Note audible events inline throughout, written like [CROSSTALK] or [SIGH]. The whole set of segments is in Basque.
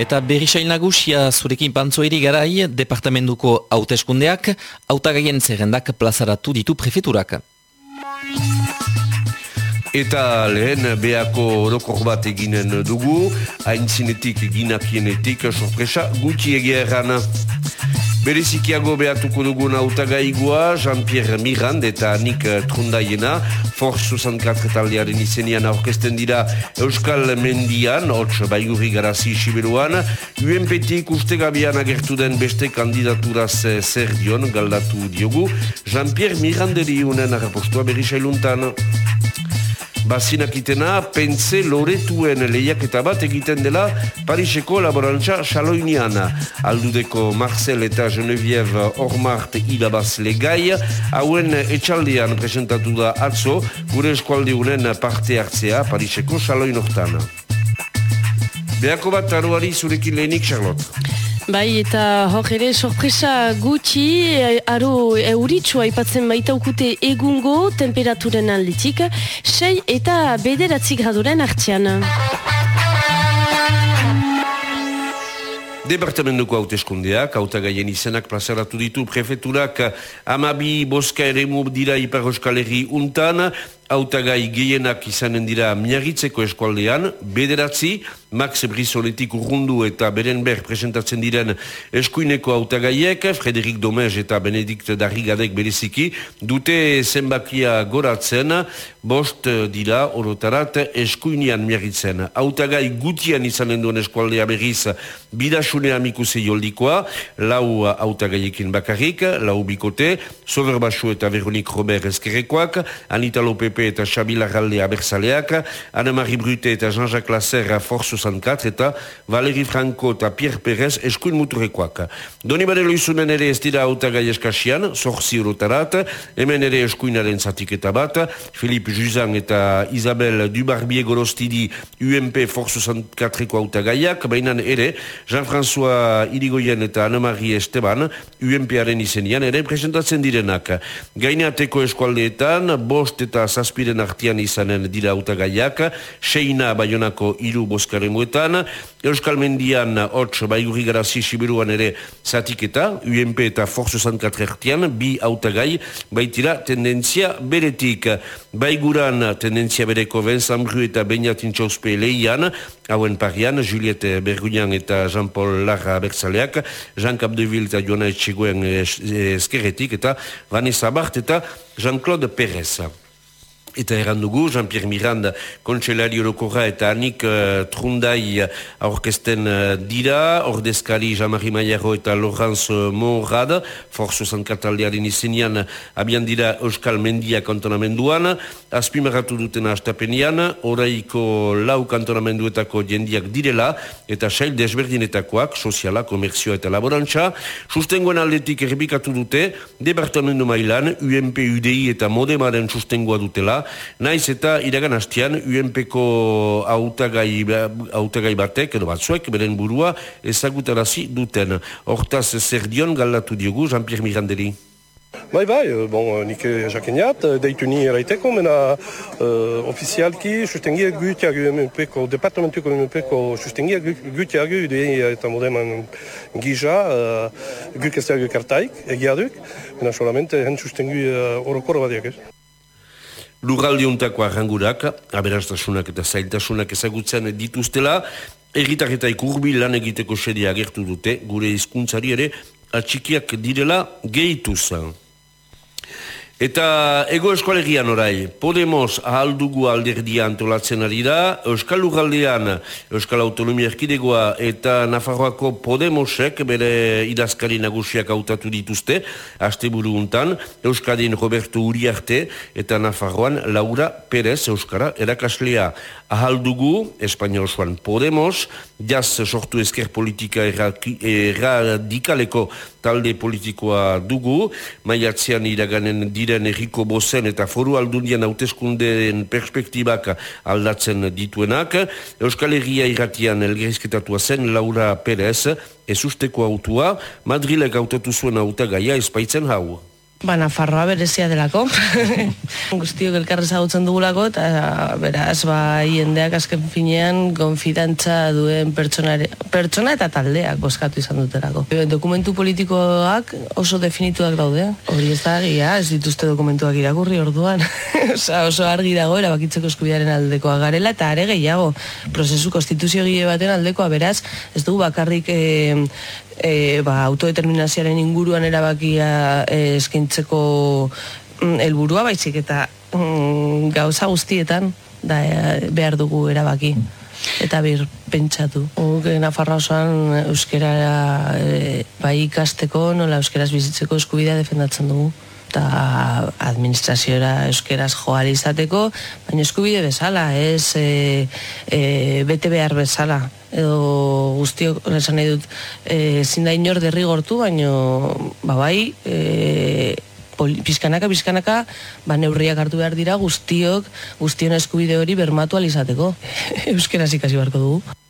Eta berrisail nagusia zurekin pantzoeri garai, departamentuko hauteskundeak, hautagaien zerrendak plazaratu ditu prefeturak. Eta lehen behako orokor bat eginen dugu, haintzinetik ginakienetik sorpresa gutxi egeran. Berezikiago behatuko dugun autagaigua, Jean-Pierre Mirand eta Nik Trundaiena, Force 64 taldearen izenian aurkesten dira Euskal Mendian, hots baigurri garazi siberuan, UNPT ustegabian agertu den beste kandidaturaz zer dion galdatu diogu, Jean-Pierre Miranderi unen arrapostua berisailuntan. Bazinak itena, pentze loretuen lehiaketa bat egiten dela Pariseko laborantza xaloinian. Aldudeko Marcel eta Genevieve Ormart hilabaz legai, hauen etxaldean presentatu da atzo, gure eskualdeunen parte hartzea Pariseko xaloinortan. Beako bat taruari zurekin lehenik, Charlotte. Bai, eta hor ere, sorpresa gutxi, eh, aro euritsua ipatzen baitaukute egungo temperaturen alditik, sei eta bederatzi graduren hartzian. Departamentuko hauteskundeak, hautagaien izenak plazaratu ditu prefeturak amabi boska ere dira Ipar Euskal Herri untan, hautagai gehienak izanen dira miagitzeko eskualdean, bederatzi, Max Brisoletik urrundu eta Berenberg presentatzen diren eskuineko hautagaiek, Frederik Domez eta Benedikt Darrigadek bereziki, dute zenbakia goratzen, bost dira orotarat eskuinean miagitzen. Hautagai gutian izanen duen eskualdea berriz, bidasune amikuse joldikoa, lau hautagaiekin bakarrik, lau bikote, Sober Basu eta Veronik Robert eskerrekoak, Anita Lopepe eta Xabi Larralde abertzaleak, Anne-Marie Brute eta Jean-Jacques Lasserre Force 64 eta Valérie Franco eta Pierre Perez eskuin muturrekoak. Doni badelo izunen ere ez dira autagai eskasian, zorzi urotarat, hemen ere eskuinaren zatiketa bat, Philippe Juzan eta Isabel Dubarbier Gorostidi UMP Force 64ko autagaiak, baina ere Jean-François Irigoyen eta Anne-Marie Esteban UMParen izenian ere presentatzen direnak. Gaineateko eskualdeetan, bost eta zaz zazpiren artian izanen dira autagaiak, seina baionako iru boskaremuetan, Euskal Mendian hots baigurri garazi sibiruan ere zatiketa, UMP eta Forzo Zankatre artian, bi autagai, baitira tendentzia beretik. Baiguran tendentzia bereko Benzambru eta Beñatin Txauspe leian, hauen parian, Juliette Bergunian eta Jean-Paul Larra Berzaleak, Jean Capdeville eta Joana Etxegoen eskerretik, eta Vanessa Bart eta Jean-Claude Perez. Eta errandugu, Jean-Pierre Miranda kontselari orokorra eta anik uh, trundai aurkesten uh, dira, ordezkari Jean-Marie Maillaro eta Lorenz Morad, Forzo Zankataldearen izenean abian dira Euskal Mendia kantonamenduan, azpimarratu dutena astapenian, oraiko lau kantonamenduetako jendiak direla, eta sail desberdinetakoak, soziala, komerzioa eta laborantza, sustengoen aldetik erbikatu dute, departamendu mailan, UMP, UDI eta Modemaren sustengoa dutela, naiz eta iragan hastian UNPko autagai, autagai batek, edo batzuek, beren burua, ezagutarazi duten. Hortaz, zer dion galdatu diogu, Jean-Pierre Mirandeli. Bai, bai, euh, bon, euh, nik jakeniat, euh, deitu ni eraiteko, mena uh, ofizialki sustengia gutiak UMPko, departamentuko UMPko sustengia gutiak udei eta modeman gija, uh, gukestia gukartaik, egiaduk, mena solamente hen sustengi uh, orokoro badiak ez. Lurraldi untako arrangurak, aberastasunak eta zailtasunak ezagutzen dituztela, erritak eta ikurbi lan egiteko sedia agertu dute, gure hizkuntzari ere, atxikiak direla gehituz. Eta ego eskualegian orai, Podemos ahaldugu alderdia antolatzen ari da, Euskal Lugaldean, Euskal Autonomia Erkidegoa eta Nafarroako Podemosek bere idazkari nagusiak hautatu dituzte, haste buru untan, Euskadin Roberto Uriarte eta Nafarroan Laura Perez Euskara erakaslea. Ahaldugu, Espainiol soan Podemos, jaz sortu esker politika erradikaleko talde politikoa dugu, maiatzean iraganen diren erriko bozen eta foru aldundian hauteskundeen perspektibak aldatzen dituenak. Euskal Herria irratian elgerizketatua zen Laura Perez, ez usteko autua, Madrilek autatu zuen auta gaia espaitzen hau. Ba, Nafarroa berezia delako. [LAUGHS] Guztiok elkarrez ezagutzen dugulako, eta beraz, ba, hiendeak azken finean konfidantza duen pertsona eta taldeak boskatu izan dutelako. E, dokumentu politikoak oso definituak daude. Hori ez da, gira, ez dituzte dokumentuak irakurri orduan. [LAUGHS] Osa, oso argi dago, erabakitzeko eskubiaren aldekoa garela, eta are gehiago, prozesu konstituzio gile baten aldekoa, beraz, ez dugu bakarrik e, e, ba, autodeterminazioaren inguruan erabakia e, eskintzeko mm, helburua baizik eta mm, gauza guztietan da e, behar dugu erabaki eta bir pentsatu. Guk Nafarra osoan euskera e, bai ikasteko, nola euskeraz bizitzeko eskubidea defendatzen dugu eta administrazioa euskeraz joari izateko, baina eskubide bezala, ez e, e, bete behar bezala. Edo guztiok esan nahi dut e, zinda inor derrigortu, baino ba bai e, pizkanaka, pizkanaka ba neurriak hartu behar dira guztiok guztion eskubide hori bermatu alizateko [LAUGHS] euskeraz ikasi beharko dugu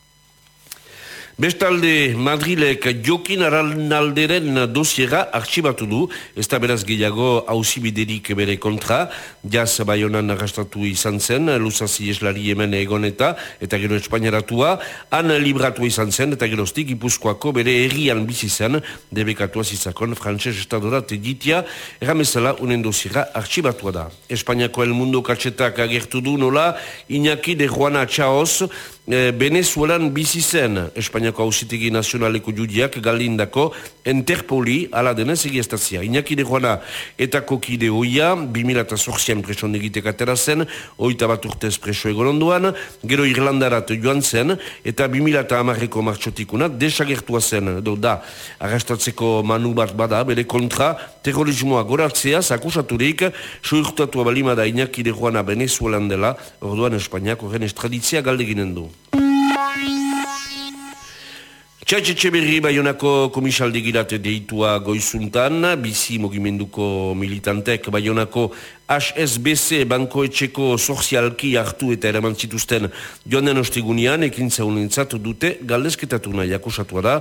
Bestalde, Madrilek Jokin Aralnalderen dosiera arxibatu du, ez da beraz gehiago hausibiderik bere kontra, jaz baionan arrastatu izan zen, luzazi eslari hemen egon eta, eta gero Espainiaratua, han libratu izan zen, eta geroztik ipuzkoako bere errian bizi zen, debekatu azizakon, frantses estadorat egitea, erramezala unen dosiera arxibatua da. Espainiako el mundo katsetak agertu du nola, Iñaki de Juana Chaos, e, Venezuelan bizi zen Espainiako hausitegi nazionaleko judiak galindako Interpoli ala denez egiestazia. Iñaki de Juana eta kokide hoia, 2008an preso negitek atera zen, oita bat urtez preso egon onduan, gero Irlandarat joan zen, eta 2008ko martxotikunat desagertua zen, do da, arrastatzeko manu bat bada, bere kontra, terrorismoa goratzea, zakusaturik, soirtatua balimada Iñaki de Juana Venezuelan dela, orduan Espainiako gen estraditzia galdeginen du. Txatxe berri Bayonako komisaldi girate deitua goizuntan, bizi mogimenduko militantek Bayonako HSBC bankoetxeko sozialki hartu eta eraman zituzten joan den ostegunian ekin zaunintzat dute galdezketatu nahi akusatua da,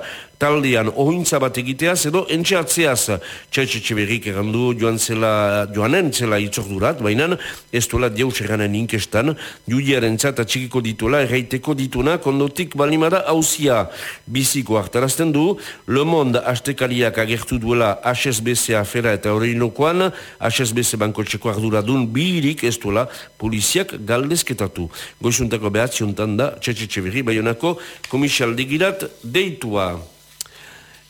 taldean ohintza bat egiteaz edo entxeatzeaz. Txaitxe berrik erandu joan zela, joanen zela itzordurat, baina ez duela deus eranen inkestan, judiaren zat atxikiko dituela erraiteko dituna kondotik balimada hausia biziko hartarazten du, Le Monde astekariak agertu duela HSBC afera eta horreinokoan, HSBC bankoetxeko arduradun bihirik ez duela poliziak galdezketatu. Goizuntako behatziontan da, txetxetxe berri, baionako komisialdigirat deitua.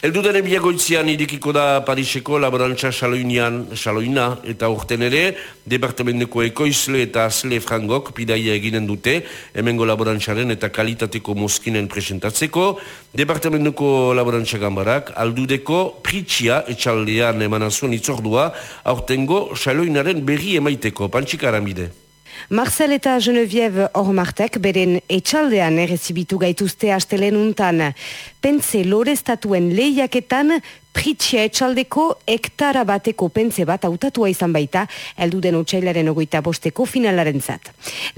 Elduden ebiagoitzian irikiko da Pariseko laborantza saloinean, saloina eta urten ere, departamenteko ekoizle eta azle frangok pidaia eginen dute, hemengo laborantzaren eta kalitateko moskinen presentatzeko, departamenteko laborantza gambarak, aldudeko pritxia etxaldean emanazuen itzordua, aurtengo saloinaren berri emaiteko, pantxik aramide. Marcel eta Genevieve Ormartek beren etxaldean errezibitu gaituzte astelenuntan. Pentze lorestatuen lehiaketan Pritxia etxaldeko hektara bateko pentze bat autatua izan baita, eldu den utxailaren ogoita bosteko finalaren zat.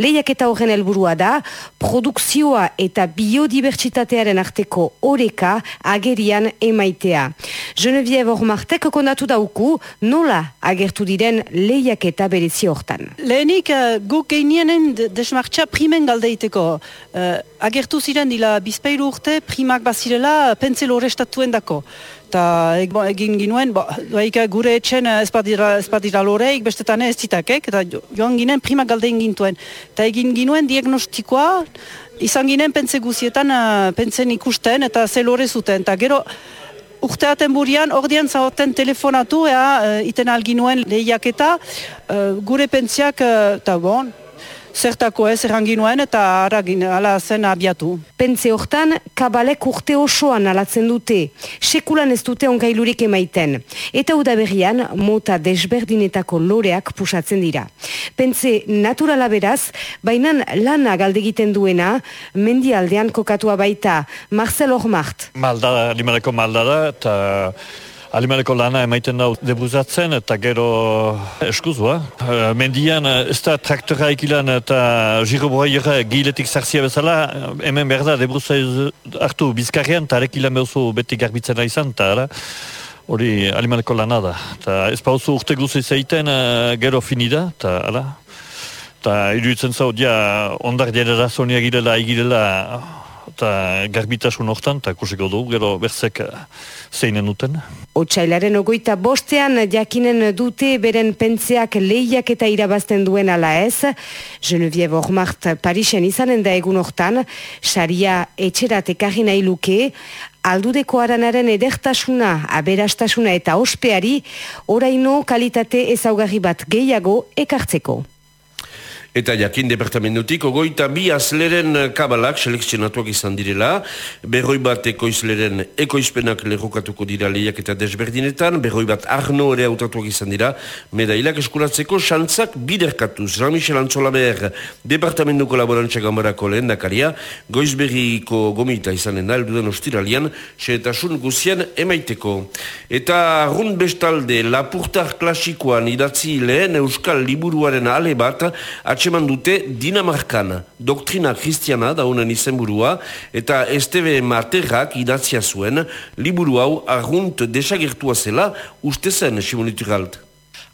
Lehiak eta horren helburua da, produkzioa eta biodibertsitatearen arteko oreka agerian emaitea. Genevieve Ormartek kondatu dauku, nola agertu diren lehiak eta berezi hortan. Lehenik, uh, guk einienen desmartxa primen galdeiteko. Uh, agertu ziren dila bizpeiru urte primak bazirela pentze lorestatuen dako eta egin ginuen, ba, gure etxen ez badira loreik, bestetan ez zitakek, eta joan ginen prima galde gintuen. Eta egin ginuen diagnostikoa, izan ginen pentze guzietan, uh, pentsen ikusten, eta ze lore zuten. Eta gero, urteaten burian, ordean zahoten telefonatu, ea, iten alginuen lehiak eta, gure pentziak, eta bon, zertako ez erranginuen eta aragin ala zen abiatu. Pentze hortan, kabalek urte osoan alatzen dute, sekulan ez dute onkailurik emaiten. Eta udaberrian, mota desberdinetako loreak pusatzen dira. Pentze naturala beraz, bainan lana galdegiten duena, mendialdean kokatua baita, Marcel Ormart. Maldada, limareko maldada, eta... Alimaleko lana emaiten da debruzatzen eta gero eskuzua. Uh, mendian ez da traktora ikilan eta jirobroa jira giletik zarzia bezala, hemen behar da debruzai hartu bizkarrean eta arek ilan behuzu beti garbitzen izan, eta hori animaleko lana da. Ta ez pauzu urte guzi zeiten uh, gero finida, eta ala. Ta iruditzen zau, ja, ondar generazonia girela, igirela, eta garbitasun hortan, eta kusiko du, gero berzek uh, zeinen duten. Otsailaren ogoita bostean jakinen dute beren pentzeak lehiak eta irabazten duen ala ez. Genevieve Ormart Parisen izanen da egun hortan, saria etxerat ekarri nahi luke, aldudeko aranaren edertasuna, aberastasuna eta ospeari, oraino kalitate ezaugarri bat gehiago ekartzeko. Eta jakin departamentutik, ogoita bi azleren kabalak selekzionatuak izan direla, berroi bat ekoizleren ekoizpenak lerrokatuko dira lehiak eta desberdinetan, berroi bat arno ere autatuak izan dira, medailak eskuratzeko xantzak biderkatuz. Jean-Michel Antzolaber, departamentuko laborantza gambarako lehen dakaria, goizberriko gomita izanen da, elduden ostiralian, xeetasun guzien emaiteko. Eta rund bestalde, lapurtar klasikoan idatzi lehen euskal liburuaren ale bat, atseman dute Dinamarkan doktrina kristiana daunen izenburua eta Esteve Materrak idatzia zuen liburu hau arrunt desagertua zela uste zen Simonitu Galt.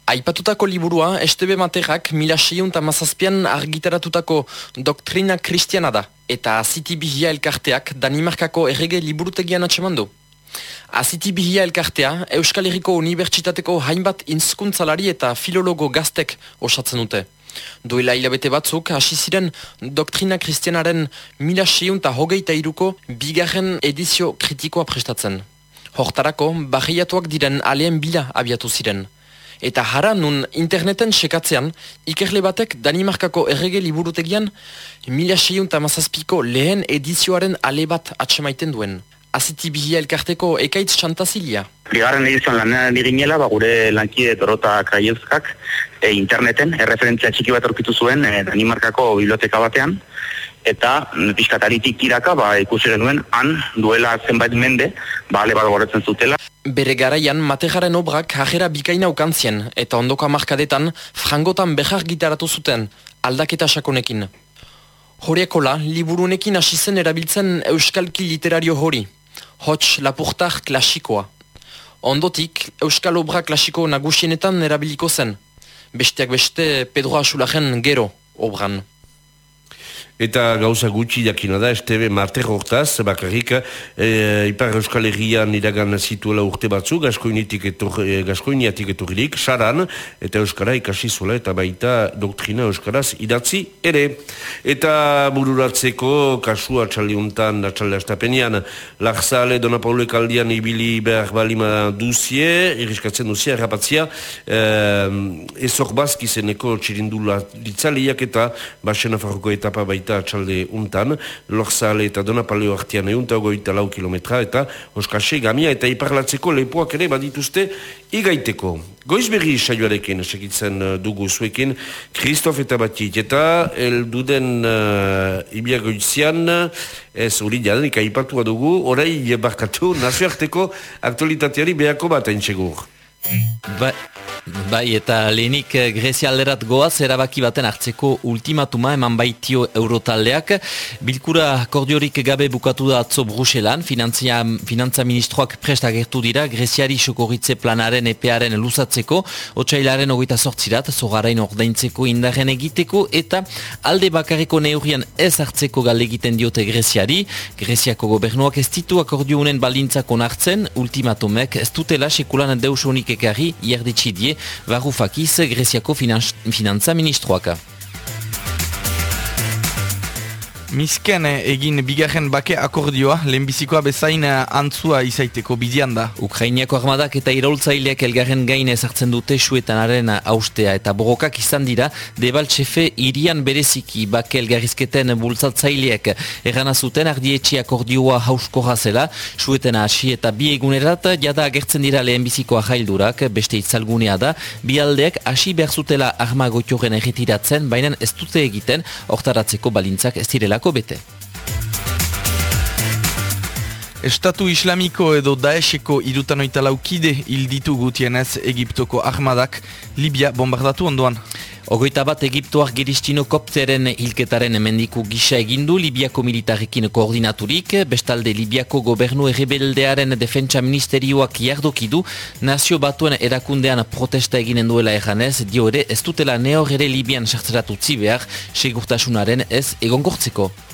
Aipatutako liburua Esteve Materrak mila seiunta mazazpian argitaratutako doktrina kristiana da eta aziti bihia elkarteak Danimarkako errege liburutegian atseman du. Aziti bihia elkartea Euskal Herriko Unibertsitateko hainbat inzkuntzalari eta filologo gaztek osatzen dute. Duela hilabete batzuk, hasi ziren doktrina kristianaren mila seiunta hogeita iruko bigarren edizio kritikoa prestatzen. Hortarako, barriatuak diren aleen bila abiatu ziren. Eta jara nun interneten sekatzean, ikerle batek Danimarkako errege liburutegian mila seiunta mazazpiko lehen edizioaren ale bat atsemaiten duen. Aziti bihia elkarteko ekaitz txantazilia. Bigarren edizioan lanean dirinela, ba, gure lankide Dorota Kraievskak e, interneten, erreferentzia txiki bat aurkitu zuen e, Danimarkako biblioteka batean, eta mm, pixkataritik iraka, ba, ikusi genuen, han duela zenbait mende, ba, ale bat goretzen zutela. Bere garaian, matejaren obrak hajera bikaina ukantzien, eta ondoko amarkadetan, frangotan behar gitaratu zuten, aldaketa sakonekin. Horiakola, liburunekin hasi zen erabiltzen euskalki literario hori, hots lapurtar klasikoa. Ondotik, euskal obra klasiko nagusienetan erabiliko zen, besteak beste Pedro Asulajen gero obran. Eta gauza gutxi jakina da, Estebe Mater hortaz, bakarrik, e, Ipar Euskal Herrian iragan zituela urte batzu, gaskoiniatik etor, e, etorririk, saran, eta Euskara ikasi zuela, eta baita doktrina Euskaraz idatzi ere. Eta bururatzeko, kasua txaliuntan, txalde astapenean, Larzale, Dona Paulo Ekaldian, ibili behar balima duzie, iriskatzen duzie, errapatzia, e, ezok bazkizeneko txirindula ditzaliak eta basena farruko etapa baita eta txalde untan, lorzale eta donapaleo artian eunta ogoita lau kilometra eta oskase gamia eta iparlatzeko lepoak ere badituzte igaiteko. Goizberri saioarekin segitzen uh, dugu zuekin, Kristof eta Batit eta el duden uh, ibiagoitzian ez hori jadenik aipatua dugu, orai barkatu nazioarteko aktualitateari behako bat entxegur. Ba, bai, eta lehenik eh, Grezia alderat goaz erabaki baten hartzeko ultimatuma eman baitio eurotaldeak. Bilkura kordiorik gabe bukatu da atzo Bruselan, finantza, finantza ministroak prestagertu dira Greziari sokorritze planaren epearen luzatzeko, otxailaren hogeita sortzirat, zogarain ordaintzeko indaren egiteko, eta alde bakarriko neurrian ez hartzeko galde egiten diote Greziari. Greziako gobernuak ez ditu akordiunen balintzak onartzen, ultimatumek ez dutela sekulan deus ekarri ierditxidie Varoufakiz Greziako Finantza Ministroaka. Misken egin bigarren bake akordioa, lehenbizikoa bezain eh, antzua izaiteko bidian da. Ukrainiako armadak eta iraultzaileak elgarren gaine ezartzen dute suetanaren austea eta borokak izan dira debaltsefe irian bereziki bake elgarrizketen bultzatzaileak erana zuten ardietxi akordioa hausko zela, suetena hasi eta bi egunerat jada agertzen dira lehenbizikoa jaildurak, beste itzalgunea da, bi aldeak hasi behar zutela arma gotioren erretiratzen, baina ez dute egiten, hortaratzeko balintzak ez direla Kubite. Estatu islamiko edo Daesheko irutanoita laukide hilditu gutienez Egiptoko armadak. Libia bombardatu ondoan. Ogoita bat Egiptoak giristino kopteren hilketaren emendiku gisa egindu Libiako militarekin koordinaturik, bestalde Libiako gobernu errebeldearen defentsa ministerioak jardokidu, nazio batuen erakundean protesta eginen duela erranez, dio ere ez dutela neor ere Libian sartzeratu behar, segurtasunaren ez egonkortzeko.